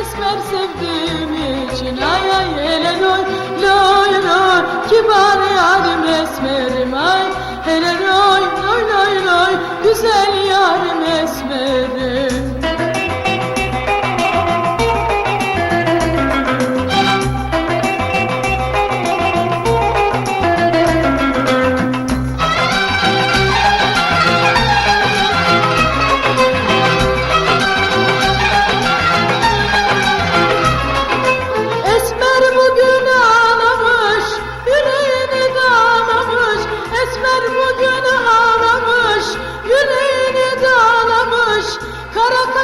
esmer sevdiğim için Ay ay hele loy loy loy Kibar yarim esmerim ay. Hele loy loy loy loy Güzel yarim esmerim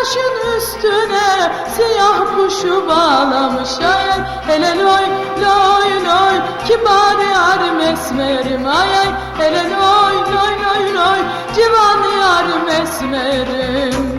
Kaşın üstüne siyah kuşu bağlamış. Ay ay, hele loy loy loy, kibar yarim esmerim. Ay ay, hele loy loy loy loy, civan yarim esmerim.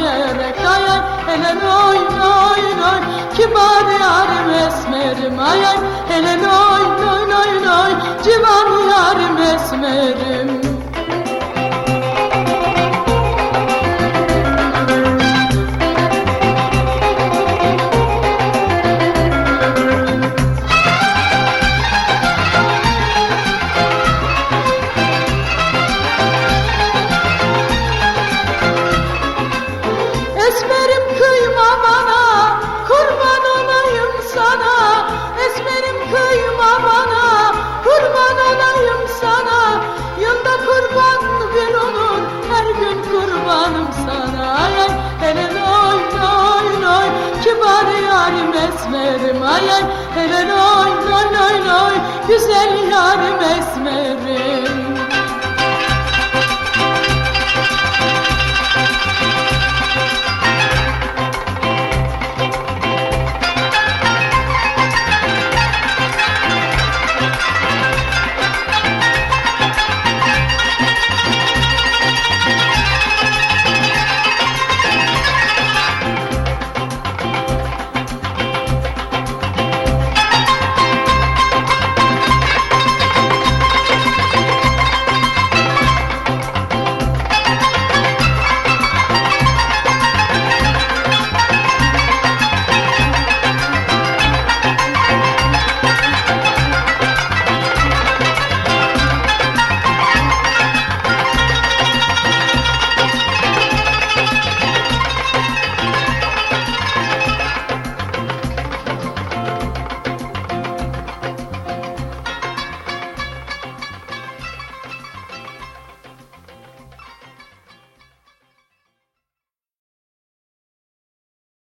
Gerek. Ay ay, hele loy loy loy, kibar yarim esmerim. Ay ay, hele loy Esmerim kıyma bana, kurban olayım sana. Esmerim kıyma bana, kurban olayım sana. Yılda kurban bir olur, her gün kurbanım sana. Ay ay, hele loy loy loy, kibar yarim esmerim. Ay ay, hele loy loy loy loy, güzel yarim.